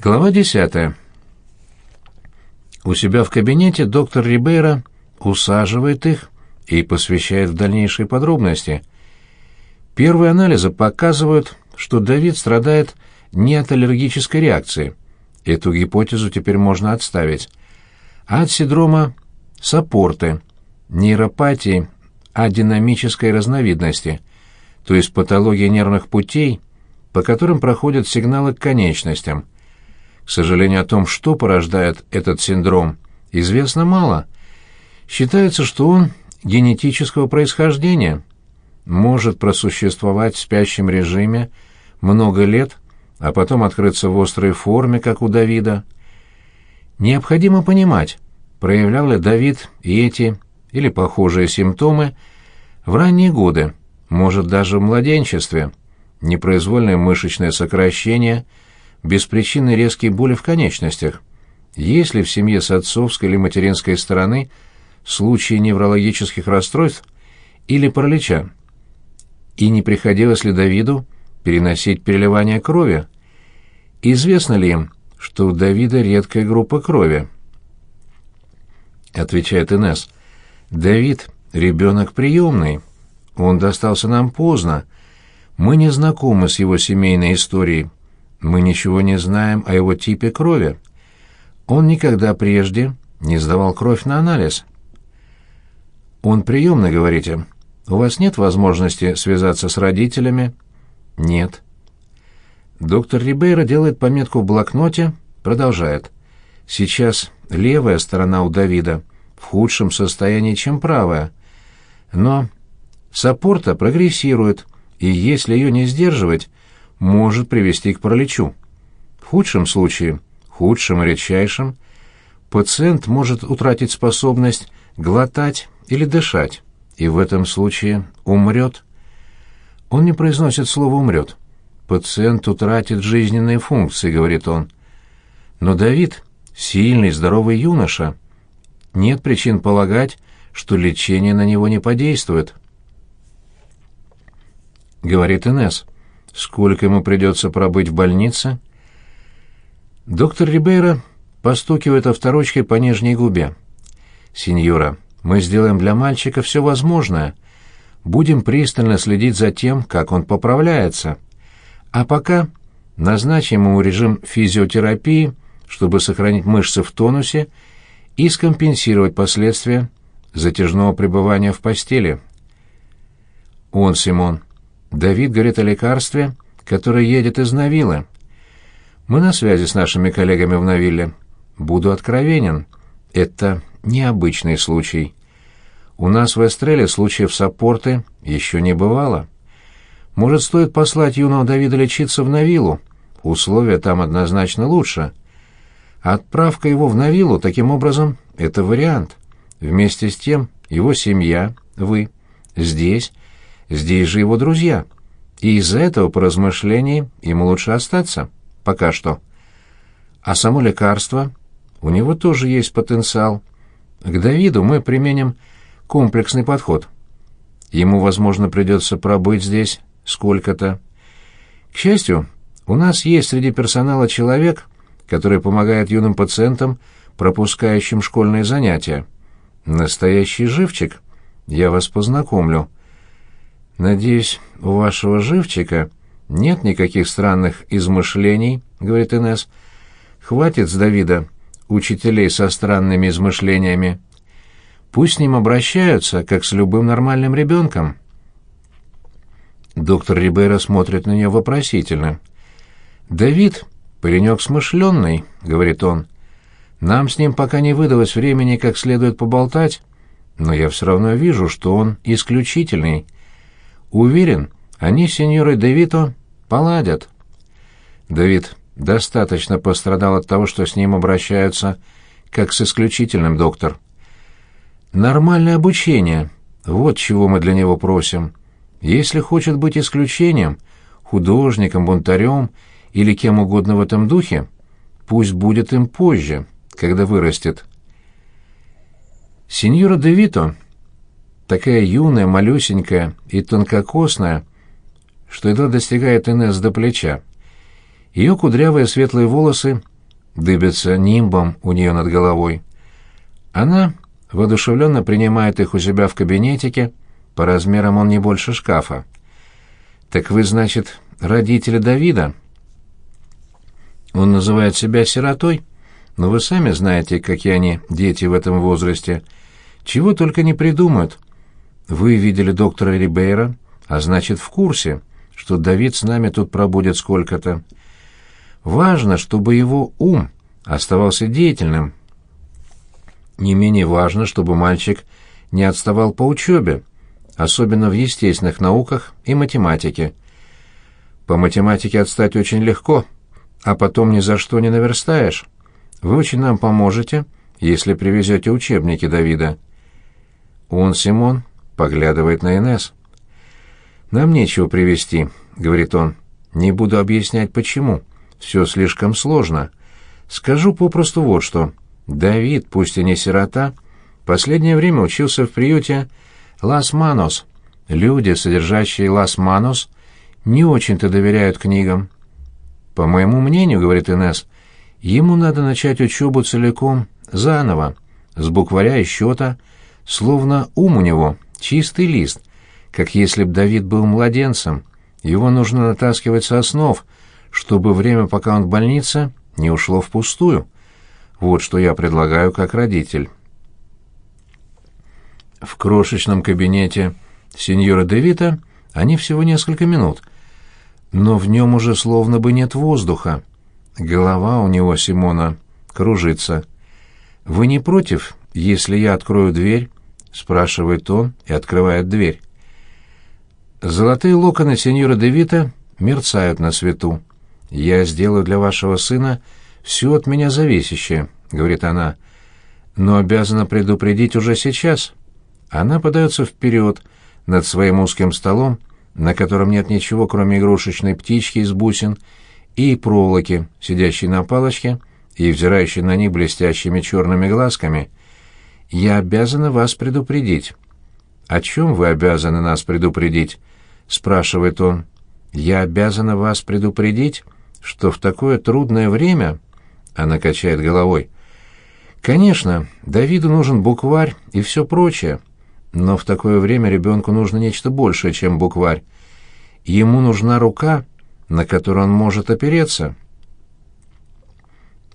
Глава 10. У себя в кабинете доктор Рибейро усаживает их и посвящает в дальнейшие подробности. Первые анализы показывают, что Давид страдает не от аллергической реакции. Эту гипотезу теперь можно отставить. А от синдрома саппорты, нейропатии адинамической разновидности, то есть патологии нервных путей, по которым проходят сигналы к конечностям – к сожалению, о том, что порождает этот синдром, известно мало. Считается, что он генетического происхождения, может просуществовать в спящем режиме много лет, а потом открыться в острой форме, как у Давида. Необходимо понимать, проявлял ли Давид и эти или похожие симптомы в ранние годы, может даже в младенчестве, непроизвольное мышечное сокращение – беспричинной резкие боли в конечностях. Есть ли в семье с отцовской или материнской стороны случаи неврологических расстройств или паралича? И не приходилось ли Давиду переносить переливание крови? Известно ли им, что у Давида редкая группа крови? Отвечает Инесс. Давид — ребенок приемный. Он достался нам поздно. Мы не знакомы с его семейной историей. Мы ничего не знаем о его типе крови. Он никогда прежде не сдавал кровь на анализ. Он приемный, говорите? У вас нет возможности связаться с родителями? Нет. Доктор Рибейро делает пометку в блокноте, продолжает. Сейчас левая сторона у Давида в худшем состоянии, чем правая. Но саппорта прогрессирует, и если ее не сдерживать, может привести к параличу. В худшем случае, худшем и редчайшем, пациент может утратить способность глотать или дышать, и в этом случае умрет. Он не произносит слово «умрет». «Пациент утратит жизненные функции», — говорит он. Но Давид — сильный, здоровый юноша. Нет причин полагать, что лечение на него не подействует. Говорит Инесс. Сколько ему придется пробыть в больнице? Доктор Рибейро постукивает авторучкой по нижней губе. «Сеньора, мы сделаем для мальчика все возможное. Будем пристально следить за тем, как он поправляется. А пока назначим ему режим физиотерапии, чтобы сохранить мышцы в тонусе и скомпенсировать последствия затяжного пребывания в постели». «Он, Симон, Давид говорит о лекарстве, которое едет из Навилы. Мы на связи с нашими коллегами в Навилле. Буду откровенен. Это необычный случай. У нас в Эстреле случаев саппорты еще не бывало. Может, стоит послать юного Давида лечиться в Навилу? Условия там однозначно лучше. Отправка его в Навилу, таким образом, это вариант. Вместе с тем, его семья, вы, здесь — Здесь же его друзья. И из-за этого, по размышлении, ему лучше остаться. Пока что. А само лекарство? У него тоже есть потенциал. К Давиду мы применим комплексный подход. Ему, возможно, придется пробыть здесь сколько-то. К счастью, у нас есть среди персонала человек, который помогает юным пациентам, пропускающим школьные занятия. Настоящий живчик. Я вас познакомлю. «Надеюсь, у вашего живчика нет никаких странных измышлений», — говорит Инесс. «Хватит с Давида учителей со странными измышлениями. Пусть с ним обращаются, как с любым нормальным ребенком». Доктор Рибейро смотрит на нее вопросительно. «Давид — паренек смышленный», — говорит он. «Нам с ним пока не выдалось времени как следует поболтать, но я все равно вижу, что он исключительный». Уверен, они с сеньорой Девито поладят. Давид достаточно пострадал от того, что с ним обращаются как с исключительным доктор. Нормальное обучение — вот чего мы для него просим. Если хочет быть исключением, художником, бунтарем или кем угодно в этом духе, пусть будет им позже, когда вырастет. Сеньора Девито такая юная, малюсенькая и тонкокосная, что едва достигает Инесс до плеча. Ее кудрявые светлые волосы дыбятся нимбом у нее над головой. Она воодушевленно принимает их у себя в кабинетике, по размерам он не больше шкафа. «Так вы, значит, родители Давида?» Он называет себя сиротой, но вы сами знаете, какие они дети в этом возрасте. Чего только не придумают. Вы видели доктора Рибейра, а значит, в курсе, что Давид с нами тут пробудет сколько-то. Важно, чтобы его ум оставался деятельным. Не менее важно, чтобы мальчик не отставал по учебе, особенно в естественных науках и математике. По математике отстать очень легко — а потом ни за что не наверстаешь. Вы очень нам поможете, если привезете учебники Давида». Он, Симон, поглядывает на Инес. «Нам нечего привезти», — говорит он. «Не буду объяснять, почему. Все слишком сложно. Скажу попросту вот что. Давид, пусть и не сирота, последнее время учился в приюте «Лас Манос». Люди, содержащие «Лас Манос», не очень-то доверяют книгам. По моему мнению, говорит Инес, ему надо начать учебу целиком, заново, с букваря и счета, словно ум у него чистый лист, как если б Давид был младенцем. Его нужно натаскивать со основ, чтобы время, пока он в больнице, не ушло впустую. Вот что я предлагаю как родитель. В крошечном кабинете сеньора Девита они всего несколько минут — но в нем уже словно бы нет воздуха. Голова у него, Симона, кружится. «Вы не против, если я открою дверь?» — спрашивает он и открывает дверь. Золотые локоны сеньора Девита мерцают на свету. «Я сделаю для вашего сына все от меня зависящее», — говорит она, — «но обязана предупредить уже сейчас». Она подается вперед над своим узким столом на котором нет ничего, кроме игрушечной птички из бусин и проволоки, сидящей на палочке и взирающей на них блестящими черными глазками, я обязана вас предупредить. «О чем вы обязаны нас предупредить?» — спрашивает он. «Я обязана вас предупредить, что в такое трудное время...» Она качает головой. «Конечно, Давиду нужен букварь и все прочее, но в такое время ребенку нужно нечто большее, чем букварь. Ему нужна рука, на которую он может опереться.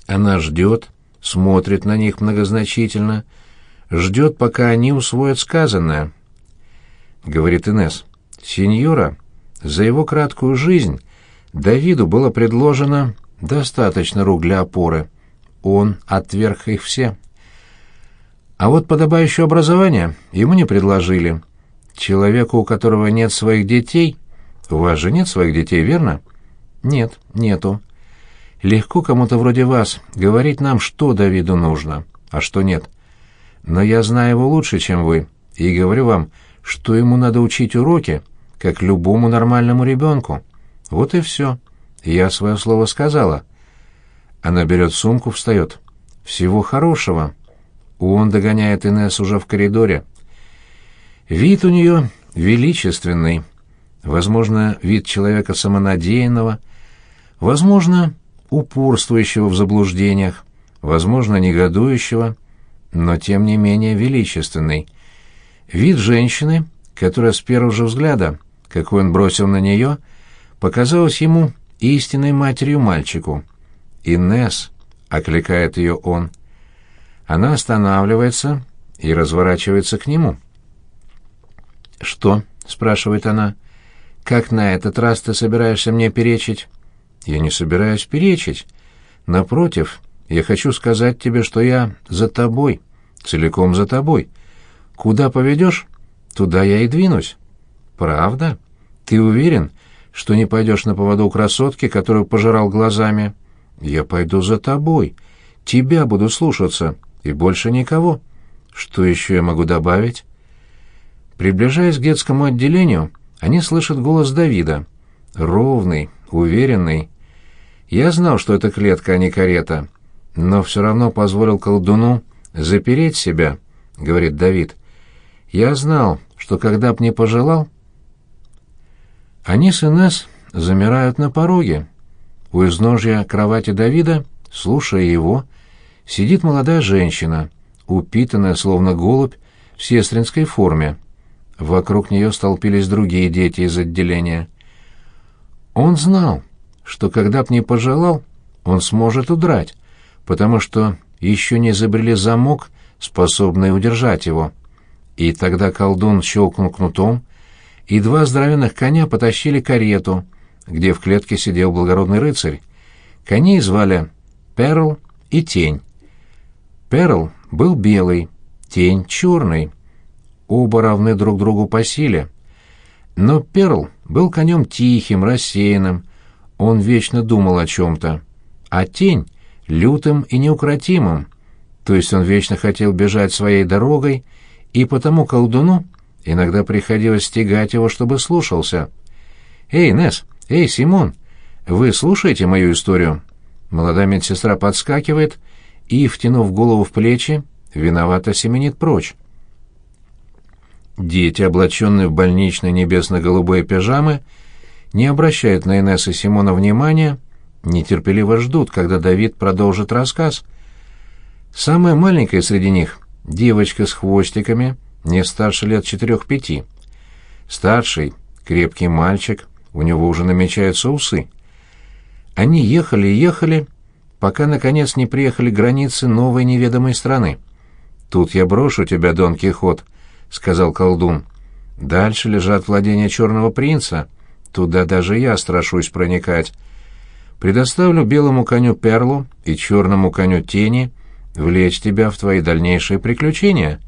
Она ждет, смотрит на них многозначительно, ждет, пока они усвоят сказанное. Говорит Инес, сеньора, за его краткую жизнь Давиду было предложено достаточно рук для опоры. Он отверг их все. А вот подобающее образование ему не предложили. Человеку, у которого нет своих детей, у вас же нет своих детей, верно? Нет, нету. Легко кому-то вроде вас говорить нам, что Давиду нужно, а что нет. Но я знаю его лучше, чем вы, и говорю вам, что ему надо учить уроки, как любому нормальному ребенку. Вот и все. Я свое слово сказала. Она берет сумку, встает. Всего хорошего. Он догоняет Инесс уже в коридоре. Вид у нее величественный, возможно, вид человека самонадеянного, возможно, упорствующего в заблуждениях, возможно, негодующего, но тем не менее величественный. Вид женщины, которая с первого же взгляда, какой он бросил на нее, показалась ему истинной матерью мальчику. «Инесс», — окликает ее он, — она останавливается и разворачивается к нему. «Что?» — спрашивает она. «Как на этот раз ты собираешься мне перечить?» «Я не собираюсь перечить. Напротив, я хочу сказать тебе, что я за тобой, целиком за тобой. Куда поведешь, туда я и двинусь». «Правда? Ты уверен, что не пойдешь на поводу красотки, которую пожирал глазами?» «Я пойду за тобой. Тебя буду слушаться» и больше никого. Что еще я могу добавить? Приближаясь к детскому отделению, они слышат голос Давида. Ровный, уверенный. Я знал, что это клетка, а не карета, но все равно позволил колдуну запереть себя, — говорит Давид. Я знал, что когда б не пожелал... Они с Инесс замирают на пороге. у изножья кровати Давида, слушая его, сидит молодая женщина, упитанная, словно голубь, в сестринской форме. Вокруг нее столпились другие дети из отделения. Он знал, что когда б не пожелал, он сможет удрать, потому что еще не изобрели замок, способный удержать его. И тогда колдун щелкнул кнутом, и два здоровенных коня потащили карету, где в клетке сидел благородный рыцарь. Коней звали Перл и Тень. Перл был белый, Тень — черный. Оба равны друг другу по силе. Но Перл был конем тихим, рассеянным, он вечно думал о чем-то. А Тень — лютым и неукротимым, то есть он вечно хотел бежать своей дорогой, и потому колдуну иногда приходилось стегать его, чтобы слушался. «Эй, Несс, эй, Симон, вы слушаете мою историю?» Молодая медсестра подскакивает и, втянув голову в плечи, виновато семенит прочь. Дети, облаченные в больничные небесно-голубые пижамы, не обращают на Инесса Симона внимания, нетерпеливо ждут, когда Давид продолжит рассказ. Самая маленькая среди них — девочка с хвостиками, не старше лет четырех-пяти. Старший — крепкий мальчик, у него уже намечаются усы. Они ехали и ехали, пока, наконец, не приехали к границе новой неведомой страны. «Тут я брошу тебя, Дон Кихот», — сказал колдун. «Дальше лежат владения черного принца. Туда даже я страшусь проникать. Предоставлю белому коню Перлу и черному коню Тени влечь тебя в твои дальнейшие приключения».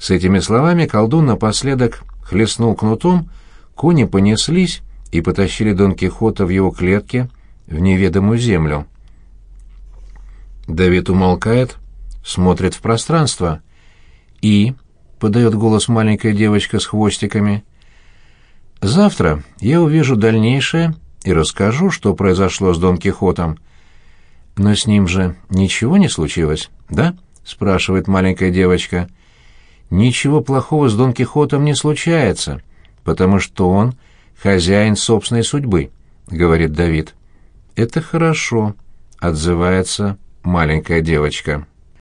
С этими словами колдун напоследок хлестнул кнутом, кони понеслись и потащили Дон Кихота в его клетке в неведомую землю. Давид умолкает, смотрит в пространство. «И?» — подает голос маленькая девочка с хвостиками. «Завтра я увижу дальнейшее и расскажу, что произошло с Дон Кихотом. Но с ним же ничего не случилось, да?» — спрашивает маленькая девочка. «Ничего плохого с Дон Кихотом не случается, потому что он хозяин собственной судьбы», — говорит Давид. «Это хорошо», — отзывается маленькая девочка.